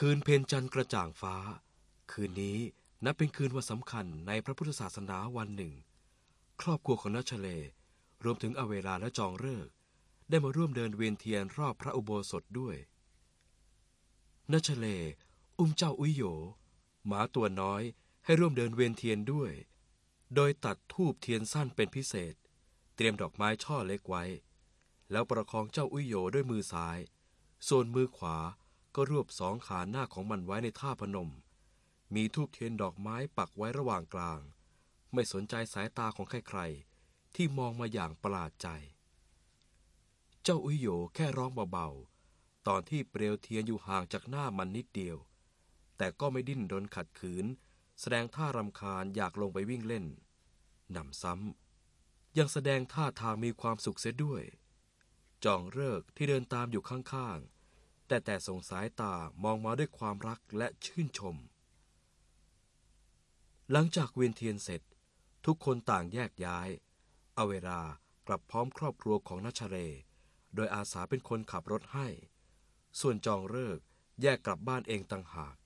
คืนเพ็ญจันทร์กระจ่างฟ้า คืนนี้นับเป็นคืนวันสำคัญในพระพุทธศาสนาวันหนึ่ง ครอบครัวของนัชเล รวมถึงอเวลาและจองเลิกได้มาร่วมเดินเวียนเทียนรอบพระอุโบสถด้วยนัชเล อุ้มเจ้าอุยโยหมาตัวน้อยให้ร่วมเดินเวียนเทียนด้วย โดยตัดทูบเทียนสั้นเป็นพิเศษ เตรียมดอกไม้ช่อเล็กไว้ แล้วประคองเจ้าอุยโยด้วยมือซ้าย ส่วนมือขวา ก็รวบสองขาหน้าของมันไว้ในท่าพนม มีทูบเทียนดอกไม้ปักไว้ระหว่างกลาง ไม่สนใจสายตาของใครๆ ที่มองมาอย่างประหลาดใจ เจ้าอุยโยแค่ร้องเบาๆ ตอนที่เปลวเทียนอยู่ห่างจากหน้ามันนิดเดียว แต่ก็ไม่ดิ้นรนขัดขืน แสดงท่ารำคาญอยากลงไปวิ่งเล่นนำซ้ำยังแสดงท่าทางมีความสุขเสียด้วย จองเลิกที่เดินตามอยู่ข้างๆ แต่แต่ส่งสายตามองมาด้วยความรักและชื่นชม หลังจากเวียนเทียนเสร็จ ทุกคนต่างแยกย้าย เอาเวลากลับพร้อมครอบครัวของนัชเร โดยอาสาเป็นคนขับรถให้ ส่วนจองเลิกษ์แยกกลับบ้านเองต่างหาก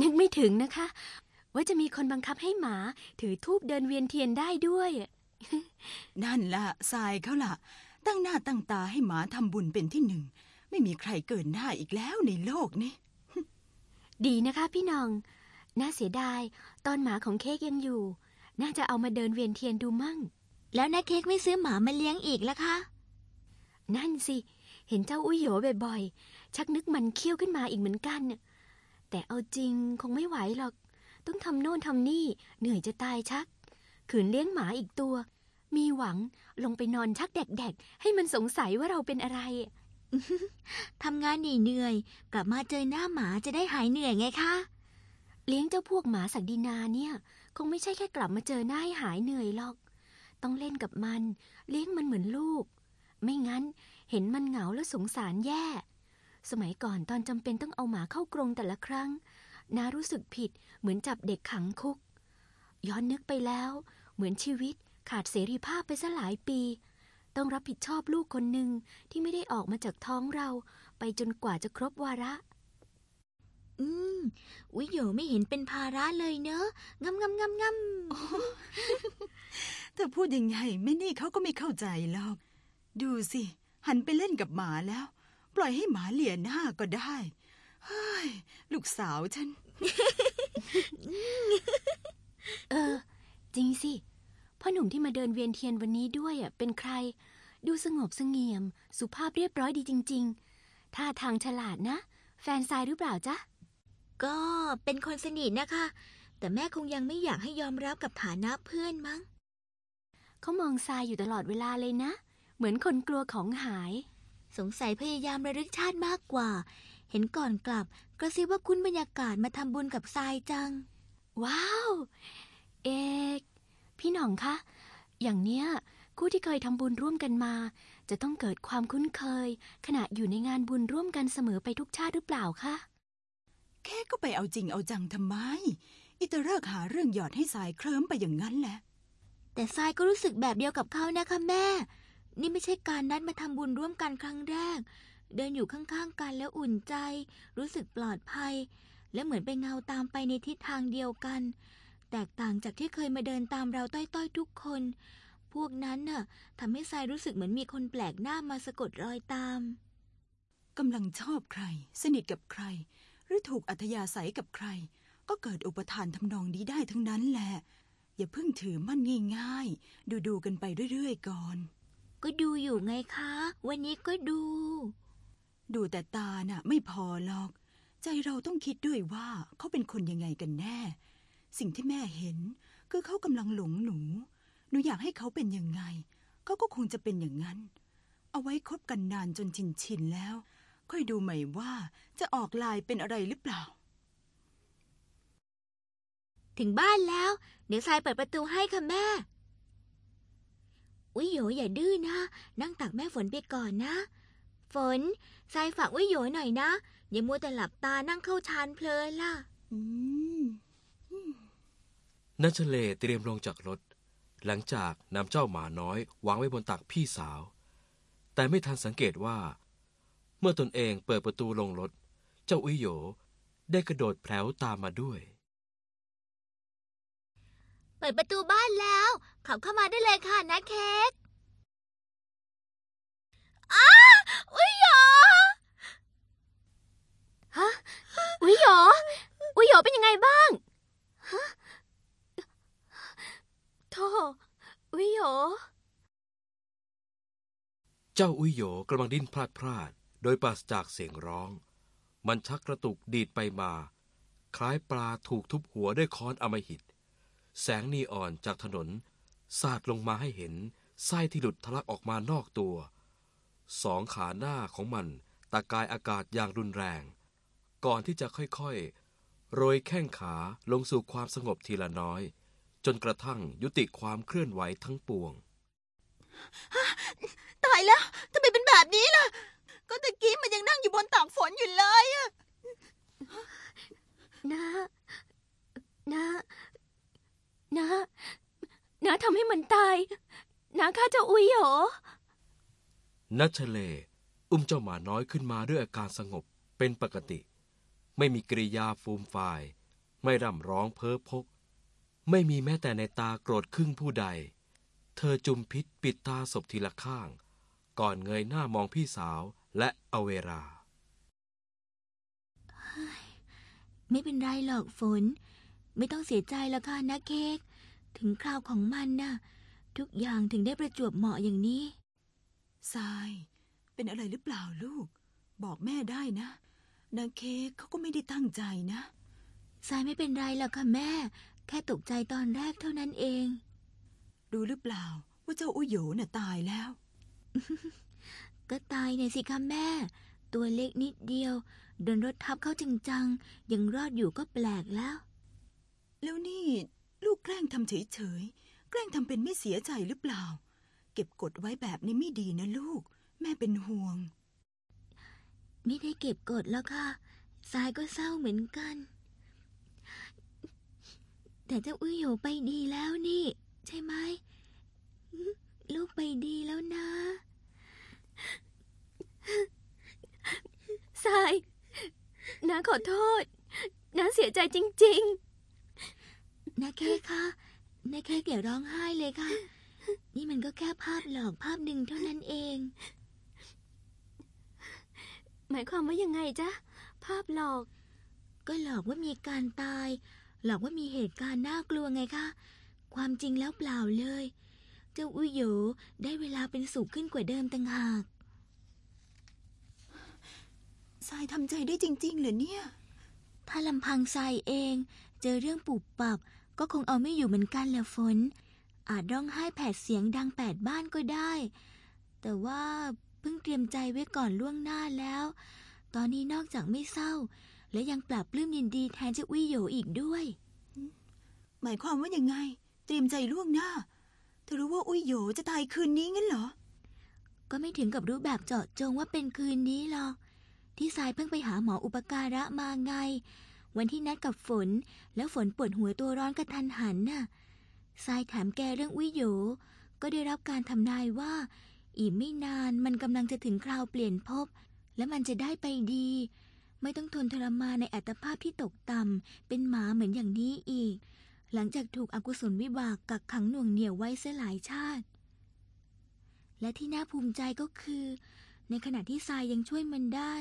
นึกไม่ถึงนะคะ ว่าจะมีคนบังคับให้หมาถือทูบเดินเวียนเทียนได้ด้วย นั่นละทรายเขาล่ะ ตั้งหน้าตั้งตาให้หมาทำบุญเป็นที่หนึ่ง ไม่มีใครเกินหน้าอีกแล้วในโลกนี้ ดีนะคะพี่น้อง น่าเสียดาย ตอนหมาของเค้กยังอยู่ น่าจะเอามาเดินเวียนเทียนดูมั่ง แล้วน้าเค้กไม่ซื้อหมามาเลี้ยงอีกละคะ นั่นสิ เห็นเจ้าอุ้ยโหยบ่อยๆ ชักนึกมันเคี้ยวขึ้นมาอีกเหมือนกัน แต่เอาจริงคงไม่ไหวหรอก ต้องทำโน่นทำนี่ เหนื่อยจะตายชัก ขืนเลี้ยงหมาอีกตัว มีหวังลงไปนอนชักแดกๆ ให้มันสงสัยว่าเราเป็นอะไร ทำงานเหนื่อยๆกลับมาเจอหน้าหมาจะได้หายเหนื่อยไงคะ เลี้ยงเจ้าพวกหมาศักดินาเนี่ย คงไม่ใช่แค่กลับมาเจอหน้าให้หายเหนื่อยหรอก ต้องเล่นกับมัน เลี้ยงมันเหมือนลูก ไม่งั้นเห็นมันเหงาแล้วสงสารแย่ สมัยก่อนตอนจำเป็นต้องเอาหมาเข้ากรงแต่ละครั้งนารู้สึกผิดเหมือนจับเด็กขังคุก ย้อนนึกไปแล้ว เหมือนชีวิต ขาดเสรีภาพไปซะหลายปี ต้องรับผิดชอบลูกคนหนึ่งที่ไม่ได้ออกมาจากท้องเรา ไปจนกว่าจะครบวาระ อืม วิโยไม่เห็นเป็นภาระเลยเนอะงำงำงำงถ้าพูดยังไงแม่นี่เขาก็ไม่เข้าใจหรอก ดูสิ หันไปเล่นกับหมาแล้ว ปล่อยให้หมาเหลี่ยหน้าก็ได้เฮ้ยลูกสาวฉัน เออ จริงสิ พ่อหนุ่มที่มาเดินเวียนเทียนวันนี้ด้วยอะเป็นใคร ดูสงบเสงี่ยม สุภาพเรียบร้อยดีจริง ๆ ท่าทางฉลาดนะ แฟนทรายหรือเปล่าจ๊ะำก็เป็นคนสนิทนะคะ แต่แม่คงยังไม่อยากให้ยอมรับกับฐานะเพื่อนมั้ง เขามองทรายอยู่ตลอดเวลาเลยนะ เหมือนคนกลัวของหาย สงสัยพยายามระลึกชาติมากกว่า เห็นก่อนกลับกระซิบว่าคุ้นบรรยากาศมาทำบุญกับทรายจัง ว้าว เอก พี่หน่องคะ อย่างเนี้ยคู่ที่เคยทำบุญร่วมกันมา จะต้องเกิดความคุ้นเคย ขณะอยู่ในงานบุญร่วมกันเสมอไปทุกชาติหรือเปล่าคะ แค่ก็ไปเอาจริงเอาจังทำไม อิตาเลิกหาเรื่องหยอดให้สายเคลิ้มไปอย่างนั้นแหละ แต่ทรายก็รู้สึกแบบเดียวกับเขานะคะแม่ นี่ไม่ใช่การนัดมาทำบุญร่วมกันครั้งแรก เดินอยู่ข้างๆกันแล้วอุ่นใจ รู้สึกปลอดภัย และเหมือนเป็นเงาตามไปในทิศทางเดียวกัน แตกต่างจากที่เคยมาเดินตามเราต้อยๆทุกคน พวกนั้นน่ะทำให้ทรายรู้สึกเหมือนมีคนแปลกหน้ามาสะกดรอยตามกำลังชอบใคร สนิทกับใคร หรือถูกอัธยาศัยกับใคร ก็เกิดอุปทานทำนองนี้ได้ทั้งนั้นแหละ อย่าเพิ่งถือมั่นง่ายๆ ดูดูๆกันไปเรื่อยๆก่อน ก็ดูอยู่ไงคะ วันนี้ก็ดู ดูแต่ตาน่ะ ไม่พอหรอก ใจเราต้องคิดด้วยว่าเขาเป็นคนยังไงกันแน่ สิ่งที่แม่เห็น คือเขากำลังหลงหนู หนูอยากให้เขาเป็นยังไง เขาก็คงจะเป็นอย่างนั้น เอาไว้คบกันนานจนชินชินๆแล้ว ค่อยดูใหม่ว่าจะออกลายเป็นอะไรหรือเปล่า ถึงบ้านแล้ว เดี๋ยวทรายเปิดประตูให้ค่ะแม่ อุ้ยโหยอย่าดื้อนะ นั่งตักแม่ฝนไปก่อนนะ ฝนทรายฝากอุ้ยโหยหน่อยนะ อย่ามัวแต่หลับตานั่งเข้าชานเพลินล่ะ อืม นัชเลเตรียมลงจากรถ หลังจากนำเจ้าหมาน้อยวางไว้บนตักพี่สาว แต่ไม่ทันสังเกตว่า เมื่อตนเองเปิดประตูลงรถ เจ้าอุยโยได้กระโดดแผลวตามมาด้วย เปิดประตูบ้านแล้ว ขับเข้ามาได้เลยค่ะนะเค้กอ้าอุยหยฮะอุยโยอุยโยเป็นยังไงบ้างฮะ โธ่อุยโยเจ้าอุยโยกำลังดิ้นพลาดพลาด โดยปราศจากเสียงร้อง มันชักกระตุกดีดไปมา คล้ายปลาถูกทุบหัวด้วยค้อนอมหิต แสงนีออนจากถนน สาดลงมาให้เห็นไส้ที่หลุดทะลักออกมานอกตัว สองขาหน้าของมันตะกายอากาศอย่างรุนแรง ก่อนที่จะค่อยๆ โรยแข้งขาลงสู่ความสงบทีละน้อย จนกระทั่งยุติความเคลื่อนไหวทั้งปวง ตายแล้วทำไมเป็นแบบนี้ล่ะ ก็ตะกี้มันยังนั่งอยู่บนตากฝนอยู่เลยอะนะนะนะนะทำให้มันตายนะฆ่าเจ้าอุยโหยนัชเล อุ้มเจ้าหมาน้อยขึ้นมาด้วยอาการสงบเป็นปกติ ไม่มีกริยาฟูมฟาย ไม่ร่ำร้องเพ้อพก ไม่มีแม้แต่ในตาโกรธครึ่งผู้ใด เธอจุมพิษปิดตาศพทีละข้าง ก่อนเงยหน้ามองพี่สาวและอเวรา ไม่เป็นไรหรอกฝน ไม่ต้องเสียใจแล้วค่ะนะเค้ก ถึงคราวของมันน่ะ ทุกอย่างถึงได้ประจวบเหมาะอย่างนี้ทราย เป็นอะไรหรือเปล่าลูก บอกแม่ได้นะนางเค้กเขาก็ไม่ได้ตั้งใจนะ ทรายไม่เป็นไรหรอกค่ะแม่ แค่ตกใจตอนแรกเท่านั้นเอง รู้หรือเปล่า ว่าเจ้าอุยโหยน่ะตายแล้ว ก็ตายไงสิคะแม่ ตัวเล็กนิดเดียว โดนรถทับเข้าจังๆ ยังรอดอยู่ก็แปลกแล้ว แล้วนี่ลูกแกล้งทำเฉยๆ แกล้งทำเป็นไม่เสียใจหรือเปล่า เก็บกดไว้แบบนี้ไม่ดีนะลูก แม่เป็นห่วง ไม่ได้เก็บกดแล้วค่ะทรายก็เศร้าเหมือนกัน แต่เจ้าอุ้ยโหยไปดีแล้วนี่ ใช่ไหมหึลูกไปดีแล้วนะทรายนะขอโทษนะเสียใจจริงนาเค้กคะนาเค้กอย่าร้องไห้เลยค่ะ นี่มันก็แค่ภาพหลอกภาพหนึ่งเท่านั้นเองๆหมายความว่ายังไงจ๊ะ ภาพหลอก ก็หลอกว่ามีการตาย หลอกว่ามีเหตุการณ์น่ากลัวไงคะ ความจริงแล้วเปล่าเลย เจ้าอุยโหยได้เวลาเป็นสุขขึ้นกว่าเดิมต่างหากทรายทำใจได้จริง ๆ เหรอเนี่ย ถ้าลำพังทรายเอง เจอเรื่องปุบปับ ก็คงเอาไม่อยู่เหมือนกันแหละฝน อาจร้องไห้แผดเสียงดังแปดบ้านก็ได้ แต่ว่าเพิ่งเตรียมใจไว้ก่อนล่วงหน้าแล้ว ตอนนี้นอกจากไม่เศร้า และยังปราบปลื้มยินดีแทนเจ้าอุยโหยอีกด้วย หมายความว่ายังไง เตรียมใจล่วงหน้า เธอรู้ว่าอุยโหยจะตายคืนนี้งั้นเหรอ ก็ไม่ถึงกับรู้แบบเจาะจงว่าเป็นคืนนี้หรอก ที่ทรายเพิ่งไปหาหมออุปการะมาไง วันที่นัดกับฝน แล้วฝนปวดหัวตัวร้อนกระทันหันน่ะทรายถามแกเรื่องวิโยก็ได้รับการทำนายว่า อีกไม่นานมันกำลังจะถึงคราวเปลี่ยนภพและมันจะได้ไปดี ไม่ต้องทนทรมานในอัตภาพที่ตกต่ำเป็นหมาเหมือนอย่างนี้อีก หลังจากถูกอกุศลวิบากกักขังหน่วงเหนี่ยวไว้เสียหลายชาติ และที่น่าภูมิใจก็คือ ในขณะที่ทรายยังช่วยมันได้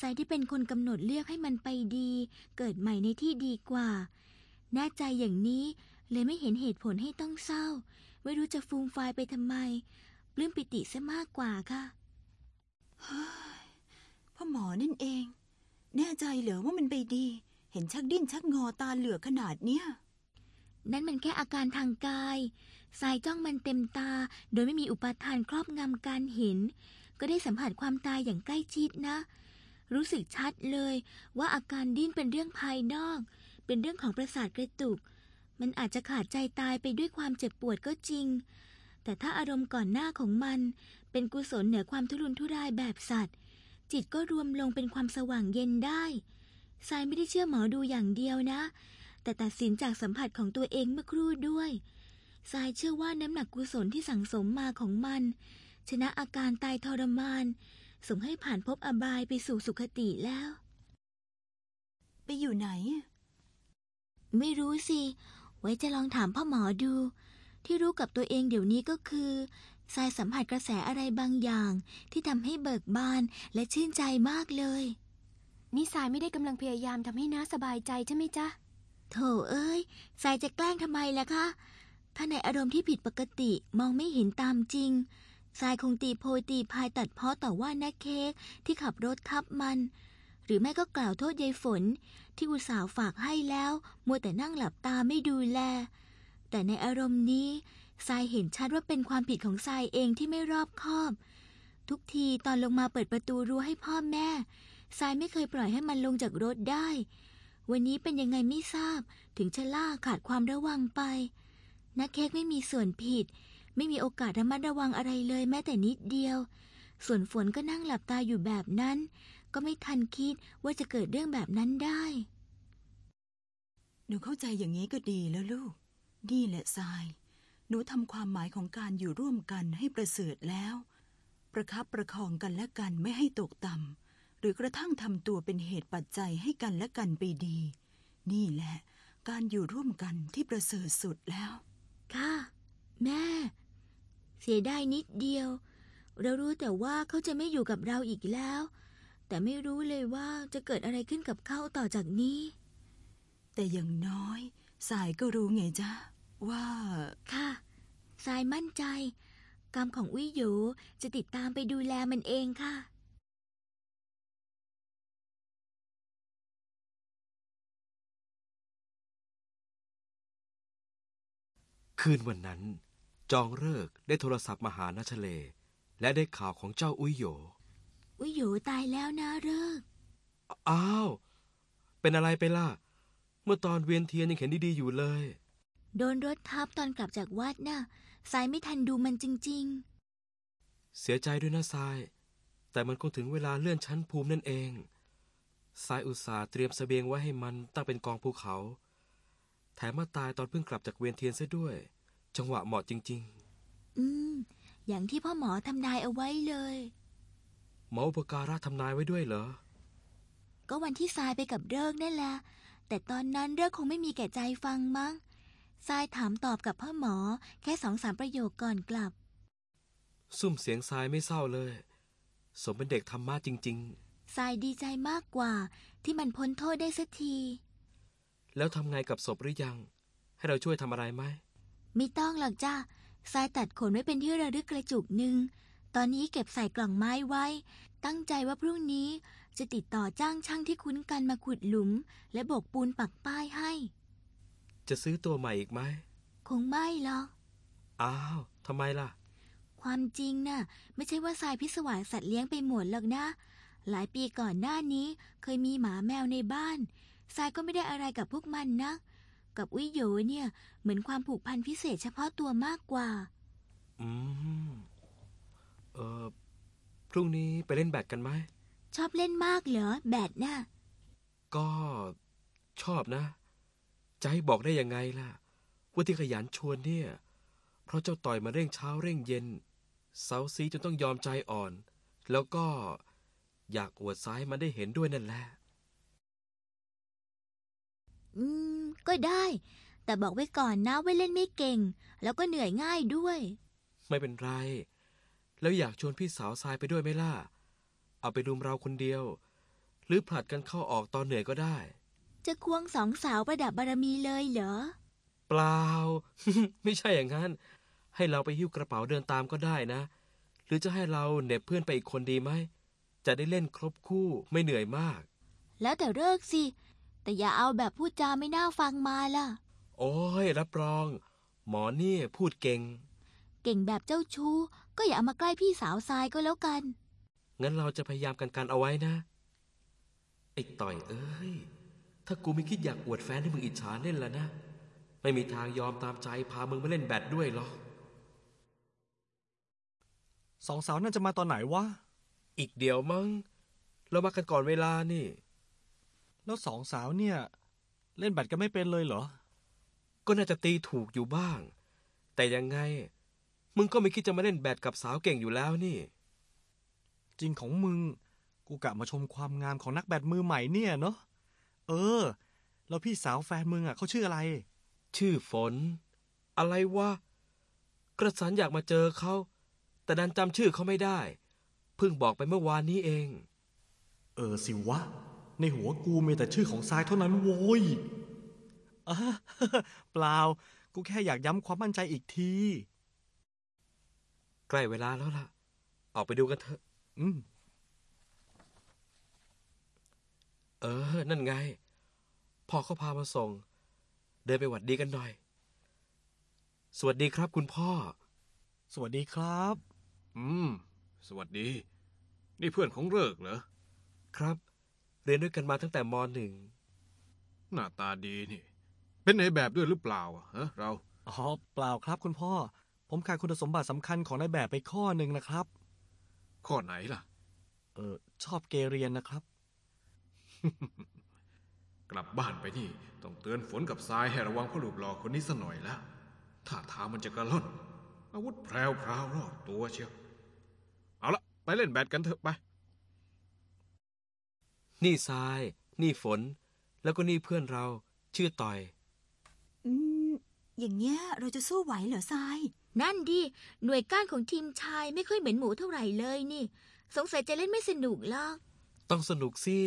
ทรายที่เป็นคนกำหนดเลือกให้มันไปดี เกิดใหม่ในที่ดีกว่าแน่ใจอย่างนี้เลยไม่เห็นเหตุผลให้ต้องเศร้า ไม่รู้จะฟูมฟายไปทำไมปลื้มปิติซะมากกว่าค่ะพ่อหมอนั่นเอง แน่ใจเหรอว่ามันไปดี เห็นชักดิ้นชักงอตาเหลือขนาดเนี้ยนั่นมันแค่อาการทางกายทรายจ้องมันเต็มตา โดยไม่มีอุปทานครอบงำการเห็น ก็ได้สัมผัสความตายอย่างใกล้ชิดนะ รู้สึกชัดเลยว่าอาการดิ้นเป็นเรื่องภายนอก เป็นเรื่องของประสาทกระตุก มันอาจจะขาดใจตายไปด้วยความเจ็บปวดก็จริง แต่ถ้าอารมณ์ก่อนหน้าของมัน เป็นกุศลเหนือความทุรนทุรายแบบสัตว์ จิตก็รวมลงเป็นความสว่างเย็นได้ทรายไม่ได้เชื่อหมอดูอย่างเดียวนะ แต่ตัดสินจากสัมผัสของตัวเองเมื่อครู่ด้วยทรายเชื่อว่าน้ำหนักกุศลที่สั่งสมมาของมัน ชนะอาการตายทรมานส่งให้ผ่านภพอบายไปสู่สุคติแล้ว ไปอยู่ไหน ไม่รู้สิ ไว้จะลองถามพ่อหมอดู ที่รู้กับตัวเองเดี๋ยวนี้ก็คือ ทรายสัมผัสกระแสอะไรบางอย่าง ที่ทำให้เบิกบานและชื่นใจมากเลย นี่สายไม่ได้กำลังพยายามทำให้น้าสบายใจใช่ไหมจ๊ะโถเอ้ยทรายจะแกล้งทำไมล่ะคะ ถ้าในอารมณ์ที่ผิดปกติมองไม่เห็นตามจริงทรายคงตีโพยตีพายตัดเพ้อต่อว่านักเค้กที่ขับรถทับมัน หรือไม่ก็กล่าวโทษยายฝน ที่อุตส่าห์ฝากให้แล้ว มัวแต่นั่งหลับตาไม่ดูแล แต่ในอารมณ์นี้ ทรายเห็นชัดว่าเป็นความผิดของทรายเองที่ไม่รอบคอบ ทุกทีตอนลงมาเปิดประตูรั้วให้พ่อแม่ทรายไม่เคยปล่อยให้มันลงจากรถได้ วันนี้เป็นยังไงไม่ทราบ ถึงชะล่าขาดความระวังไปนักเค้กไม่มีส่วนผิด ไม่มีโอกาสระมัดระวังอะไรเลยแม้แต่นิดเดียว ส่วนฝนก็นั่งหลับตาอยู่แบบนั้น ก็ไม่ทันคิดว่าจะเกิดเรื่องแบบนั้นได้หนูเข้าใจอย่างนี้ก็ดีแล้วลูก นี่แหละทราย หนูทำความหมายของการอยู่ร่วมกันให้ประเสริฐแล้ว ประคับประคองกันและกันไม่ให้ตกต่ำหรือกระทั่งทำตัวเป็นเหตุปัจจัยให้กันและกันไปดี นี่แหละ การอยู่ร่วมกันที่ประเสริฐสุดแล้ว ค่ะ แม่ เสียดายนิดเดียว เรารู้แต่ว่าเขาจะไม่อยู่กับเราอีกแล้ว แต่ไม่รู้เลยว่าจะเกิดอะไรขึ้นกับเขาต่อจากนี้ แต่อย่างน้อย สายก็รู้ไงจ๊ะ ว่า ค่ะ สายมั่นใจ กรรมของวิโยจะติดตามไปดูแลมันเองค่ะ คืนวันนั้น จองเลิกษ์ได้โทรศัพท์มาหานาชเล และได้ข่าวของเจ้าอุ้ยโหยวิโยตายแล้วนะเลิกอ้าว เป็นอะไรไปล่ะ เมื่อตอนเวียนเทียนยังเห็นดี ๆ อยู่เลย โดนรถทับตอนกลับจากวัดน่ะสายไม่ทันดูมันจริงเสียใจด้วยนะทราย แต่มันคงถึงเวลาเลื่อนชั้นภูมินั่นเองทรายอุตส่าห์เตรียมเสบียงไว้ให้มันตั้งเป็นกองภูเขา แถมมาตายตอนเพิ่งกลับจากเวียนเทียนซะด้วย จังหวะเหมาะจริง ๆ อืม อย่างที่พ่อหมอทำนายเอาไว้เลยๆหมออุปการะทำนายไว้ด้วยเหรอ ก็วันที่ทรายไปกับเลิกนั่นแหละแต่ตอนนั้นเลิกคงไม่มีแก่ใจฟังมั้ง ทรายถามตอบกับพ่อหมอ แค่สองสามประโยคก่อนกลับ ซุ่มเสียงทรายไม่เศร้าเลย สมเป็นเด็กธรรมะจริง ทรายดีใจมากกว่า ที่มันพ้นโทษได้สักที ๆ แล้วทำไงกับศพหรือยัง ให้เราช่วยทำอะไรไหม ไม่ต้องหรอกจ้าทรายตัดขนไว้เป็นที่ระลึกกระจุกหนึ่ง ตอนนี้เก็บใส่กล่องไม้ไว้ ตั้งใจว่าพรุ่งนี้ จะติดต่อจ้างช่างที่คุ้นกันมาขุดหลุม และโบกปูนปักป้ายให้ จะซื้อตัวใหม่อีกไหม คงไม่หรอก อ้าวทำไมล่ะ ความจริงน่ะ ไม่ใช่ว่าทรายพิศวาสสัตว์เลี้ยงไปหมดหรอกนะ หลายปีก่อนหน้านี้เคยมีหมาแมวในบ้านทรายก็ไม่ได้อะไรกับพวกมันนะ กับวิโยเนี่ย เหมือนความผูกพันพิเศษเฉพาะตัวมากกว่า อืม เออพรุ่งนี้ไปเล่นแบดกันไหม ชอบเล่นมากเหรอ แบดน่ะ ก็ชอบนะ จะให้บอกได้ยังไงล่ะ ว่าที่ขยันชวนเนี่ย เพราะเจ้าต่อยมาเร่งเช้าเร่งเย็นเสาซีจนต้องยอมใจอ่อน แล้วก็อยากอวดซ้ายมันได้เห็นด้วยนั่นแหละ อืม ก็ได้ แต่บอกไว้ก่อนนะว่าเล่นไม่เก่ง แล้วก็เหนื่อยง่ายด้วย ไม่เป็นไร แล้วอยากชวนพี่สาวทรายไปด้วยไหมล่ะ เอาไปรุมเราคนเดียว หรือผลัดกันเข้าออกตอนเหนื่อยก็ได้ จะควงสองสาวประดับบารมีเลยเหรอ เปล่า ไม่ใช่อย่างนั้น ให้เราไปหิ้วกระเป๋าเดินตามก็ได้นะ หรือจะให้เราเหน็บเพื่อนไปอีกคนดีไหม จะได้เล่นครบคู่ไม่เหนื่อยมาก แล้วแต่เลิกสิ แต่อย่าเอาแบบพูดจาไม่น่าฟังมาล่ะ โอ้ยรับรอง หมอนี่พูดเก่ง เก่งแบบเจ้าชู้ ก็อย่าเอามาใกล้พี่สาวทรายก็แล้วกัน งั้นเราจะพยายามกันกันเอาไว้นะไอ้ต่อยเอ้ย ถ้ากูไม่คิดอยากอวดแฟนให้มึงอิจฉาเล่นละนะ ไม่มีทางยอมตามใจพามึงมาเล่นแบดด้วยหรอกสองสาวน่าจะมาตอนไหนวะ อีกเดียวมั้ง เรามากันก่อนเวลานี่ แล้วสองสาวเนี่ย เล่นแบดกันไม่เป็นเลยเหรอ ก็น่าจะตีถูกอยู่บ้าง แต่ยังไง มึงก็ไม่คิดจะมาเล่นแบดกับสาวเก่งอยู่แล้วนี่ จริงของมึง กูกะมาชมความงามของนักแบดมือใหม่เนี่ยเนาะ เออ แล้วพี่สาวแฟนมึงอะเขาชื่ออะไร ชื่อฝน อะไรวะ กระสันอยากมาเจอเขา แต่ดันจำชื่อเขาไม่ได้ เพิ่งบอกไปเมื่อวานนี้เอง เออสิวะ ในหัวกูมีแต่ชื่อของทรายเท่านั้นโว้ยอะเปล่า กูแค่อยากย้ำความมั่นใจอีกที ใกล้เวลาแล้วล่ะ ออกไปดูกันเถอะ อืม เออ นั่นไง พ่อเขาพามาส่ง เดินไปหวัดดีกันหน่อย สวัสดีครับคุณพ่อ สวัสดีครับ อืม สวัสดี นี่เพื่อนของเลิกเหรอ ครับ เรียนด้วยกันมาตั้งแต่มหนึ่ง หน้าตาดีนี่ เป็นในแบบด้วยหรือเปล่าอะฮะเรา อ๋อ เปล่าครับคุณพ่อ ผมขาดคุณสมบัติสำคัญของนายแบบไปข้อหนึ่งนะครับ ข้อไหนล่ะ เออชอบเกเรียนนะครับ กลับบ้านไปนี่ ต้องเตือนฝนกับทรายให้ระวังพ่อลูกหลอกคนนี้สัหน่อยแล้วถ้าทางมันจะกระล่อนอาวุธแพรวพราวรอดตัวเชียว เอาละไปเล่นแบดกันเถอะไป นี่ทราย นี่ฝน แล้วก็นี่เพื่อนเราชื่อต่อย อืม อย่างเงี้ยเราจะสู้ไหวเหรอทราย นั่นดิ หน่วยก้านของทีมชายไม่ค่อยเหมือนหมูเท่าไหร่เลยนี่ สงสัยจะเล่นไม่สนุกหรอก ต้องสนุกสิ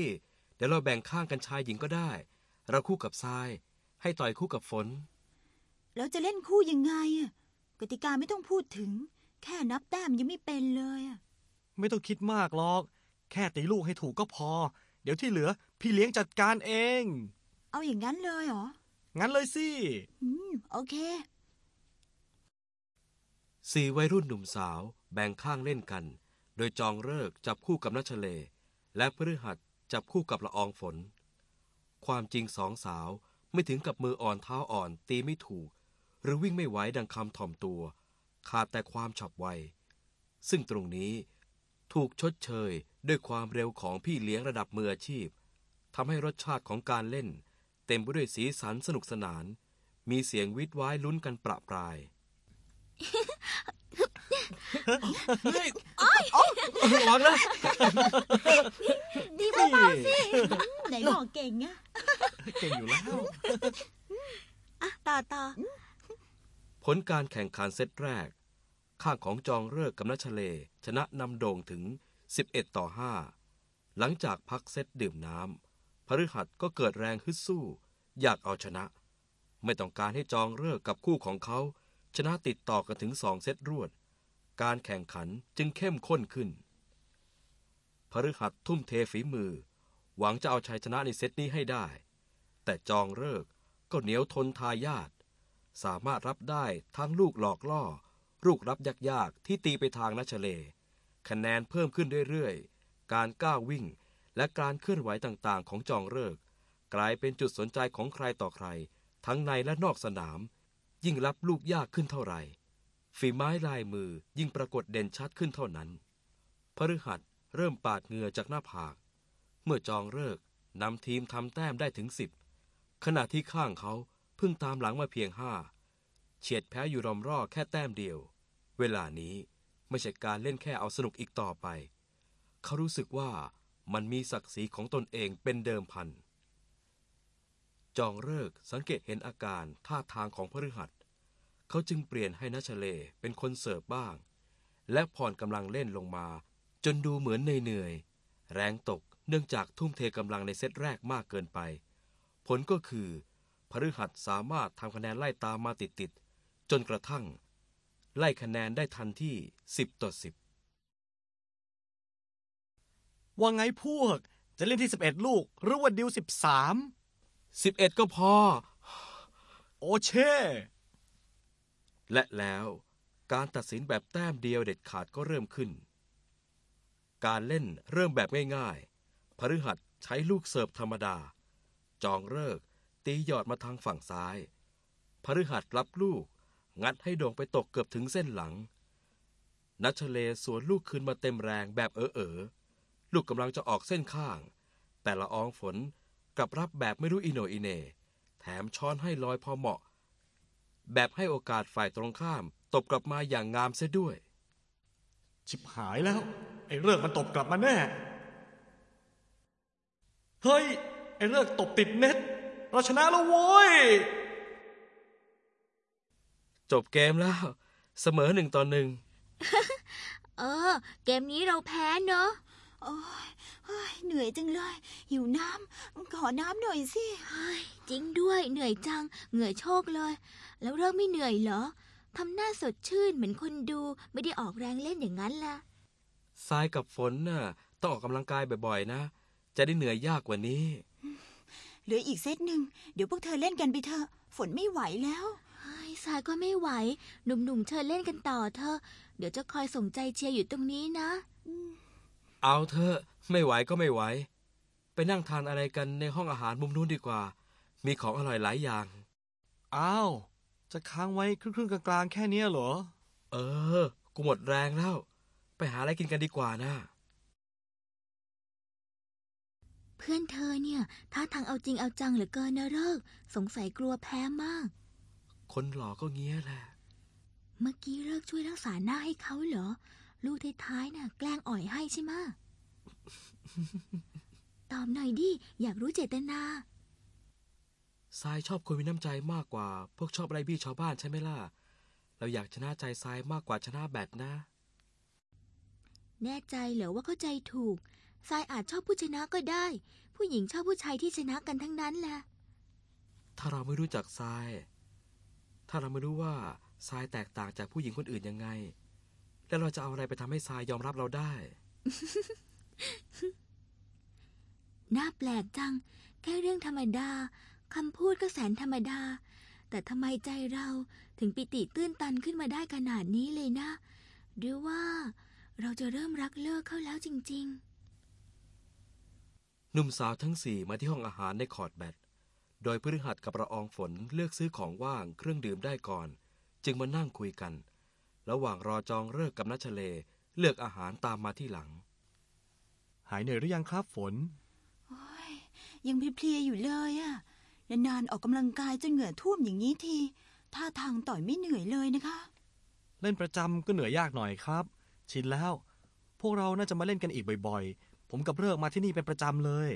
เดี๋ยวเราแบ่งข้างกันชายหญิงก็ได้ เราคู่กับทราย ให้ต่อยคู่กับฝน แล้วจะเล่นคู่ยังไงอะกติกาไม่ต้องพูดถึง แค่นับแต้มยังไม่เป็นเลยอะไม่ต้องคิดมากหรอก แค่ตีลูกให้ถูกก็พอ เดี๋ยวที่เหลือพี่เลี้ยงจัดการเอง เอาอย่างนั้นเลยเหรอ งั้นเลยสิ อืม โอเค สี่วัยรุ่นหนุ่มสาวแบ่งข้างเล่นกัน โดยจองเลิกษ์จับคู่กับนัชเล และพฤหัส จับคู่กับละอองฝน ความจริงสองสาวไม่ถึงกับมืออ่อนเท้าอ่อนตีไม่ถูก หรือวิ่งไม่ไหวดังคำถ่อมตัว ขาดแต่ความฉับไว ซึ่งตรงนี้ถูกชดเชยด้วยความเร็วของพี่เลี้ยงระดับมืออาชีพทำให้รสชาติของการเล่น เต็มไปด้วยสีสันสนุกสนาน มีเสียงวิดว้ายลุ้นกันประปราย ระวังนะดีเบาๆสิไหนบอกเก่งอะเก่งอยู่แล้ว อะ ต่อต่อผลการแข่งขันเซตแรก ข้างของจองเลิกกับนัชเล ชนะนำโด่งถึง 11 ต่อ 5 หลังจากพักเซตดื่มน้ำพฤหัสก็เกิดแรงฮึดสู้ อยากเอาชนะ ไม่ต้องการให้จองเลิกกับคู่ของเขา ชนะติดต่อกันถึงสองเซตรวด การแข่งขันจึงเข้มข้นขึ้น พฤหัสทุ่มเทฝีมือ หวังจะเอาชัยชนะในเซตนี้ให้ได้ แต่จองเลิกก็เหนียวทนทายาทสามารถรับได้ทั้งลูกหลอกล่อ ลูกรับยากๆ ที่ตีไปทางนัชเล คะแนนเพิ่มขึ้นเรื่อยๆ การก้าววิ่งและการเคลื่อนไหวต่างๆ ของจองเลิกกลายเป็นจุดสนใจของใครต่อใคร ทั้งในและนอกสนาม ยิ่งรับลูกยากขึ้นเท่าไหร่ ฝีไม้ลายมือยิ่งปรากฏเด่นชัดขึ้นเท่านั้น พฤหัสเริ่มปาดเหงื่อจากหน้าผาก เมื่อจองเลิกนำทีมทำแต้มได้ถึงสิบขณะที่ข้างเขาเพิ่งตามหลังมาเพียงห้าเฉียดแพ้อยู่รอมรอแค่แต้มเดียว เวลานี้ไม่ใช่การเล่นแค่เอาสนุกอีกต่อไป เขารู้สึกว่ามันมีศักดิ์ศรีของตนเองเป็นเดิมพัน จองเลิกสังเกตเห็นอาการท่าทางของพฤหัส เขาจึงเปลี่ยนให้นัชเลเป็นคนเสิร์ฟบ้าง และผ่อนกำลังเล่นลงมา จนดูเหมือนเหนื่อยๆแรงตกเนื่องจากทุ่มเทกำลังในเซตแรกมากเกินไป ผลก็คือ พฤหัสสามารถทำคะแนนไล่ตามมาติดๆจนกระทั่ง ไล่คะแนนได้ทันที่ 10 ต่อว่าไงพวก จะเล่นที่ 11 ลูกหรือว่าดิว 13 10 11ก็พอ โอเช่ และแล้วการตัดสินแบบแต้มเดียวเด็ดขาดก็เริ่มขึ้น การเล่นเริ่มแบบง่ายๆพฤหัสใช้ลูกเสิร์ฟธรรมดา จองเลิกตีหยอดมาทางฝั่งซ้ายพฤหัสรับลูก งัดให้โด่งไปตกเกือบถึงเส้นหลัง นัชเลสวนลูกคืนมาเต็มแรงแบบเออเออลูกกำลังจะออกเส้นข้าง แต่ละอองฝนกลับรับแบบไม่รู้อิโนอิเน แถมช้อนให้ลอยพอเหมาะ แบบให้โอกาสฝ่ายตรงข้าม ตบกลับมาอย่างงามเสียด้วย ชิบหายแล้ว ไอ้เลิกมันตบกลับมาแน่ เฮ้ย ไอ้เลิกตบติดเน็ต เราชนะแล้วโว้ย จบเกมแล้ว เสมอหนึ่งต่อหนึ่ง เออ เกมนี้เราแพ้เนอะ โอ้ยเฮ้ยเหนื่อยจังเลย หิวน้ำขอน้ำหน่อยสิเฮ้ยจริงด้วยเหนื่อยจัง เหงื่อโชกเลย แล้วเริ่มไม่เหนื่อยเหรอทำหน้าสดชื่นเหมือนคนดูไม่ได้ออกแรงเล่นอย่างนั้นล่ะทรายกับฝนน่ะต้องออกกำลังกายบ่อยๆนะ จะได้เหนื่อยยากกว่านี้เหลืออีกเซตหนึ่งเดี๋ยวพวกเธอเล่นกันไปเถอะฝนไม่ไหวแล้วเฮ้ยสายก็ไม่ไหว หนุ่มๆเชิญเล่นกันต่อเถอะเดี๋ยวจะคอยส่งใจเชียร์อยู่ตรงนี้นะ เอาเถอะไม่ไหวก็ไม่ไหว ไปนั่งทานอะไรกันในห้องอาหารมุมนู้นดีกว่า มีของอร่อยหลายอย่าง อ้าว จะค้างไว้ครึ่งๆกลางๆแค่เนี้ยเหรอ เออ กูหมดแรงแล้ว ไปหาอะไรกินกันดีกว่านะเพื่อนเธอเนี่ยท่าทางเอาจริงเอาจังเหลือเกินนะเลิกสงสัยกลัวแพ้มาก คนหล่อก็เงี้ยแหละ เมื่อกี้เลิกช่วยรักษาหน้าให้เขาเหรอ ลูกท้ายๆน่ะ แกล้งอ่อยให้ใช่ไหมะตอบหน่อยดิ อยากรู้เจตนาทรายชอบคนมีน้ำใจมากกว่า พวกชอบไล่บี้ชาวบ้านใช่ไหมล่ะ เราอยากชนะใจทรายมากกว่าชนะแบตนะ แน่ใจเหรอว่าเข้าใจถูกทรายอาจชอบผู้ชนะก็ได้ ผู้หญิงชอบผู้ชายที่ชนะกันทั้งนั้นแหละ ถ้าเราไม่รู้จักทราย ถ้าเราไม่รู้ว่าทรายแตกต่างจากผู้หญิงคนอื่นยังไง แล้วเราจะเอาอะไรไปทำให้ทรายยอมรับเราได้ น่าแปลกจัง แค่เรื่องธรรมดาคำพูดก็แสนธรรมดา แต่ทำไมใจเราถึงปิติตื้นตันขึ้นมาได้ขนาดนี้เลยนะ หรือว่า เราจะเริ่มรักเลิกเขาแล้วจริงหนุ่มสาวทั้งสี่มาที่ห้องอาหารในคอร์ดแบตโดยพฤหัสกับละอองฝนเลือกซื้อของว่างเครื่องดื่มได้ก่อน จึงมานั่งคุยกัน ระหว่างรอจองเลิกกับนัชเล เลือกอาหารตามมาที่หลัง หายเหนื่อยหรือยังครับฝน โอ้ยยังเพลียๆอยู่เลยอะนานๆออกกำลังกายจนเหงื่อท่วมอย่างนี้ทีท่าทางต่อยไม่เหนื่อยเลยนะคะ เล่นประจำก็เหนื่อยยากหน่อยครับ ชินแล้ว พวกเราน่าจะมาเล่นกันอีกบ่อยๆ ผมกับเลิกมาที่นี่เป็นประจำเลย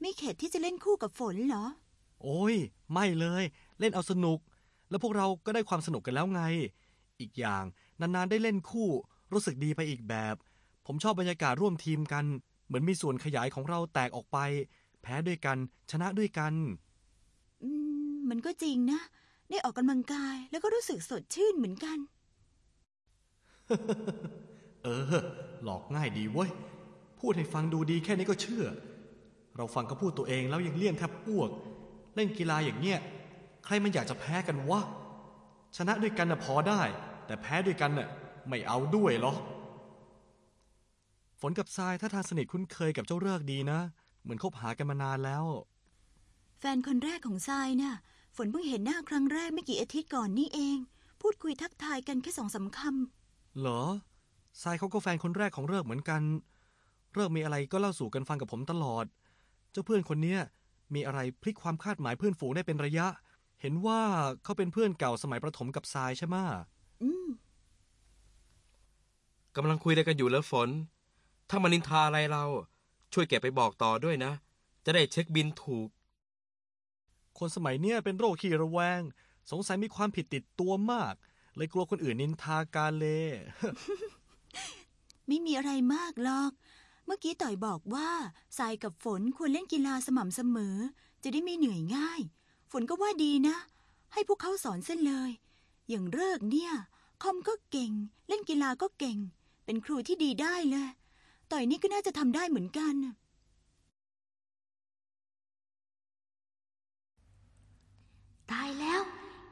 ไม่เข็ดที่จะเล่นคู่กับฝนเหรอ โอ้ย ไม่เลย เล่นเอาสนุก แล้วพวกเราก็ได้ความสนุกกันแล้วไง อีกอย่าง นานๆได้เล่นคู่ รู้สึกดีไปอีกแบบ ผมชอบบรรยากาศร่วมทีมกัน เหมือนมีส่วนขยายของเราแตกออกไป แพ้ด้วยกัน ชนะด้วยกัน อืม มันก็จริงนะ ได้ออกกำลังกายแล้วก็รู้สึกสดชื่นเหมือนกัน เออ หลอกง่ายดีเว้ย พูดให้ฟังดูดีแค่นี้ก็เชื่อ เราฟังก็พูดตัวเองแล้วยังเลี่ยนแทบอ้วก เล่นกีฬาอย่างเงี้ย ใครมันอยากจะแพ้กันวะ ชนะด้วยกันน่ะพอได้ แต่แพ้ด้วยกันน่ะไม่เอาด้วยหรอกฝนกับทรายถ้าทางสนิทคุ้นเคยกับเจ้าเลิกดีนะ เหมือนคบหากันมานานแล้ว แฟนคนแรกของทรายน่ะ ฝนเพิ่งเห็นหน้าครั้งแรกไม่กี่อาทิตย์ก่อนนี่เอง พูดคุยทักทายกันแค่สองสามคเหรอทรายเขาก็แฟนคนแรกของเลิกเหมือนกัน เลิกมีอะไรก็เล่าสู่กันฟังกับผมตลอด เจ้าเพื่อนคนเนี้ยมีอะไรพลิกความคาดหมายเพื่อนฝูงได้เป็นระยะ เห็นว่าเขาเป็นเพื่อนเก่าสมัยประถมกับทรายใช่ไหมะำอืมกำลังคุยอะไรกันอยู่แล้วฝน ถ้ามานินทาอะไรเรา ช่วยเก็บไปบอกต่อด้วยนะ จะได้เช็คบินถูก คนสมัยเนี้ยเป็นโรคขี้ระแวง สงสัยมีความผิดติดตัวมาก เลยกลัวคนอื่นนินทาการเล ไม่มีอะไรมากหรอก เมื่อกี้ต่อยบอกว่าทรายกับฝนควรเล่นกีฬาสม่ำเสมอ จะได้ไม่เหนื่อยง่ายฝ นก็ว่าดีนะ ให้พวกเขาสอนเส้นเลย อย่างเลิกเนี่ย คอมก็เก่ง เล่นกีฬาก็เก่ง เป็นครูที่ดีได้เลย ต่อยนี่ก็น่าจะทำได้เหมือนกัน ตายแล้ว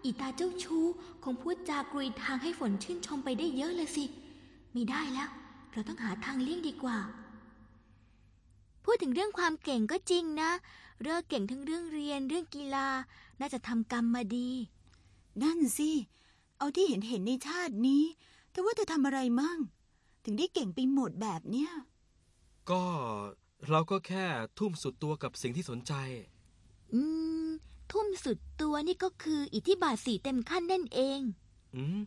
อีตาเจ้าชู้คงพูดจากรุยทางให้ฝนชื่นชมไปได้เยอะเลยสิไม่ได้แล้ว เราต้องหาทางเลี่ยงดีกว่า พูดถึงเรื่องความเก่งก็จริงนะ เลิกเก่งทั้งเรื่องเรียนเรื่องกีฬา น่าจะทำกรรมมาดี นั่นสิ เอาที่เห็นเห็นในชาตินี้ แต่ว่าเธอทำอะไรมั่ง ถึงได้เก่งไปหมดแบบเนี้ย ก็เราก็แค่ทุ่มสุดตัวกับสิ่งที่สนใจ อืม ทุ่มสุดตัวนี่ก็คืออิทธิบาทสี่เต็มขั้นนั่นเอง อืม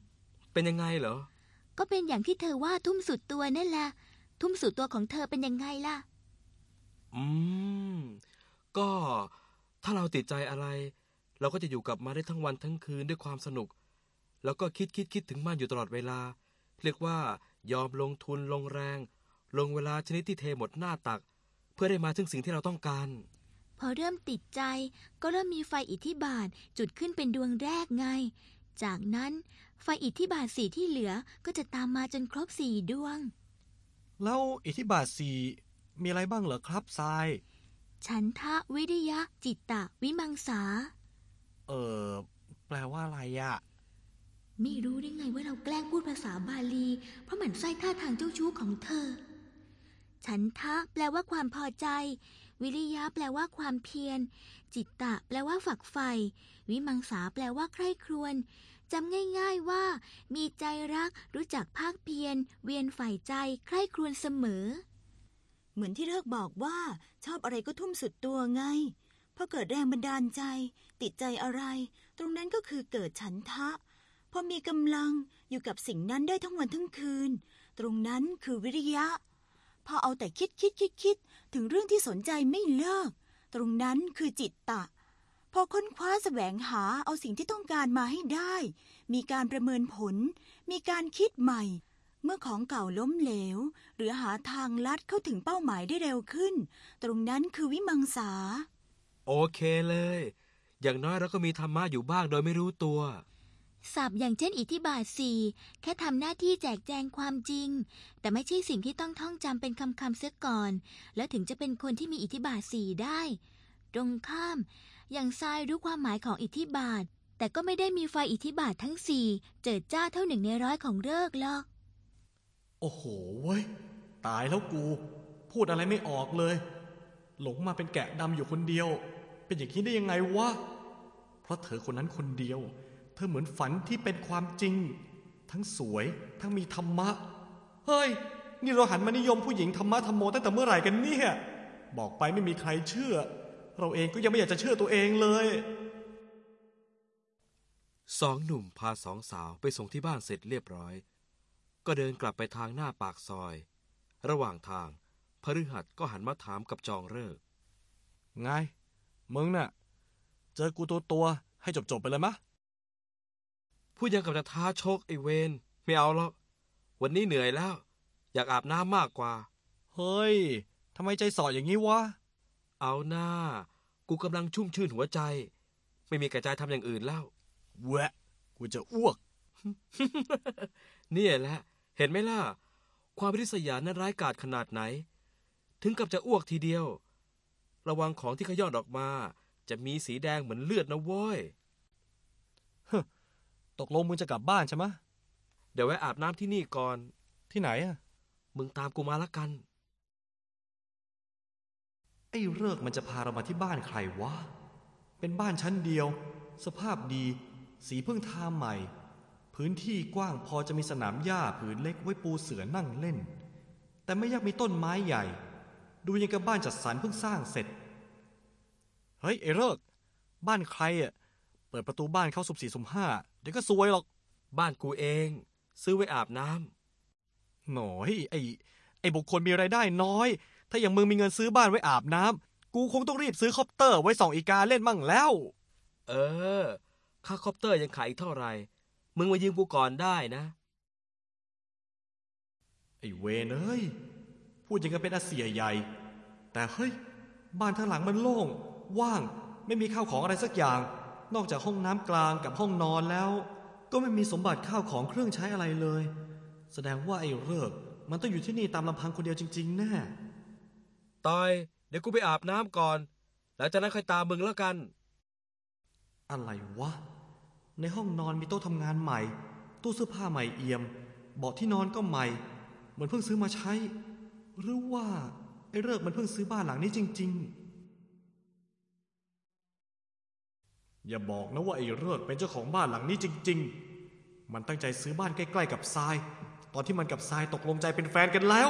เป็นยังไงเหรอ ก็เป็นอย่างที่เธอว่าทุ่มสุดตัวนั่นแหละ ทุ่มสู่ตัวของเธอเป็นยังไงล่ะ อืม ก็ถ้าเราติดใจอะไร เราก็จะอยู่กับมาได้ทั้งวันทั้งคืนด้วยความสนุก แล้วก็คิดคิดคิดถึงมันอยู่ตลอดเวลา เรียกว่ายอมลงทุนลงแรง ลงเวลาชนิดที่เทหมดหน้าตัก เพื่อได้มาถึงสิ่งที่เราต้องการ พอเริ่มติดใจ ก็เริ่มมีไฟอิทธิบาทจุดขึ้นเป็นดวงแรกไง จากนั้นไฟอิทธิบาทสีที่เหลือก็จะตามมาจนครบสี่ดวง แล้วอิทธิบาทสี่มีอะไรบ้างเหรอครับทราย ฉันทะวิริยะจิตตะวิมังสา เออ แปลว่าอะไรอะไม่รู้ได้ไงว่าเราแกล้งพูดภาษาบาลี เพราะหมันไส้ท่าทางเจ้าชู้ของเธอ ฉันทะแปลว่าความพอใจ วิริยะแปลว่าความเพียร จิตตะ แปลว่าฝักใฝ่วิมังสาแปลว่าใคร่ครวญจำง่าย ๆว่า มีใจรักรู้จักภาคเพียร เวียนใฝ่ใจใคร่ครวญเสมอ เหมือนที่เลิกบอกว่าชอบอะไรก็ทุ่มสุดตัวไงพอเกิดแรงบันดาลใจ ติดใจอะไร ตรงนั้นก็คือเกิดฉันทะพอมีกำลังอยู่กับสิ่งนั้นได้ทั้งวันทั้งคืน ตรงนั้นคือวิริยะ พอเอาแต่คิดคิดคิดคิดถึงเรื่องที่สนใจไม่เลิก ตรงนั้นคือจิตตะ พอค้นคว้าแสวงหาเอาสิ่งที่ต้องการมาให้ได้ มีการประเมินผล มีการคิดใหม่ เมื่อของเก่าล้มเหลว หรือหาทางลัดเข้าถึงเป้าหมายได้เร็วขึ้น ตรงนั้นคือวิมังสา โอเคเลย อย่างน้อยเราก็มีธรรมะอยู่บ้างโดยไม่รู้ตัวศัพท์อย่างเช่นอิทธิบาทสี่แค่ทำหน้าที่แจกแจงความจริง แต่ไม่ใช่สิ่งที่ต้องท่องจำเป็นคำคำๆเสียก่อน แล้วถึงจะเป็นคนที่มีอิทธิบาทสี่ได้ ตรงข้าม อย่างทรายรู้ความหมายของอิทธิบาท แต่ก็ไม่ได้มีไฟอิทธิบาททั้งสี่เจิดจ้าเท่าหนึ่งในร้อยของเลิกหรอก โอ้โหเว้ย ตายแล้วกู พูดอะไรไม่ออกเลย หลงมาเป็นแกะดำอยู่คนเดียว เป็นอย่างนี้ได้ยังไงวะ เพราะเธอคนนั้นคนเดียว เธอเหมือนฝันที่เป็นความจริง ทั้งสวยทั้งมีธรรมะ เฮ้ย นี่เราหันมานิยมผู้หญิงธรรมะธรรมโมตั้งแต่เมื่อไหร่กันเนี่ย บอกไปไม่มีใครเชื่อ เราเองก็ยังไม่อยากจะเชื่อตัวเองเลยสองหนุ่มพาสองสาวไปส่งที่บ้านเสร็จเรียบร้อย ก็เดินกลับไปทางหน้าปากซอย ระหว่างทางพฤหัสก็หันมาถามกับจองเลิกษ์ไง มึงน่ะ เจอกูตัวตัวๆให้จบๆไปเลยมะพูดยังกับจะท้าชกไอเวนไม่เอาหรอก วันนี้เหนื่อยแล้ว อยากอาบน้ำมากกว่า เฮ้ยทำไมใจสอดอย่างนี้วะ เอาหน้า กูกำลังชุ่มชื่นหัวใจ ไม่มีกระจายทำอย่างอื่นแล้ว แวะ กูจะอ้วก เนี่ยแหละ เห็นไหมล่ะ ความริษยานั้นร้ายกาจขนาดไหน ถึงกับจะอ้วกทีเดียว ระวังของที่ขย้อนออกมา จะมีสีแดงเหมือนเลือดนะเว้ยตกลงมึงจะกลับบ้านใช่ไหมะเดี๋ยวแวะอาบน้ำที่นี่ก่อน ที่ไหนอะมึงตามกูมาละกัน ไอ้เลิกมันจะพาเรามาที่บ้านใครวะ เป็นบ้านชั้นเดียว สภาพดี สีเพิ่งทาใหม่ พื้นที่กว้างพอจะมีสนามหญ้าผืนเล็กไว้ปูเสือนั่งเล่น แต่ไม่อยากมีต้นไม้ใหญ่ ดูยังกับบ้านจัดสรรเพิ่งสร้างเสร็จ เฮ้ยไอ้เลิก บ้านใครอะเปิดประตูบ้านเข้าสุ่มสี่สุ่มห้าเดี๋ยวก็ซวยหรอก บ้านกูเอง ซื้อไว้อาบน้ำหน่อยไอ้ไอ้บุคคลมีรายได้น้อย ถ้าอย่างมึงมีเงินซื้อบ้านไว้อาบน้ำกูคงต้องรีบซื้อคอปเตอร์ไว้ส่องอีกาเล่นมั่งแล้ว เออ ค่าคอปเตอร์ยังขาดอีกเท่าไหร่ มึงมายืมกูก่อนได้นะ ไอ้เวนเอ้ย พูดอย่างกับเป็นอาเซียใหญ่ แต่เฮ้ย บ้านทั้งหลังมันโล่ง ว่าง ไม่มีข้าวของอะไรสักอย่าง นอกจากห้องน้ำกลางกับห้องนอนแล้ว ก็ไม่มีสมบัติข้าวของเครื่องใช้อะไรเลย แสดงว่าไอ้เริก มันต้องอยู่ที่นี่ตามลำพังคนเดียวจริง ๆ แน่ตอย เดี๋ยวกูไปอาบน้ำก่อน แล้วจากนั้นค่อยตามมึงแล้วกัน อะไรวะ ในห้องนอนมีโต๊ะทำงานใหม่ ตู้เสื้อผ้าใหม่เอี่ยม เบาะที่นอนก็ใหม่ เหมือนเพิ่งซื้อมาใช้ หรือว่าไอ้เริกมันเพิ่งซื้อบ้านหลังนี้จริง ๆ อย่าบอกนะว่าไอ้เริกเป็นเจ้าของบ้านหลังนี้จริง ๆ มันตั้งใจซื้อบ้านใกล้ ๆ กับทราย ตอนที่มันกับทรายตกลงใจเป็นแฟนกันแล้ว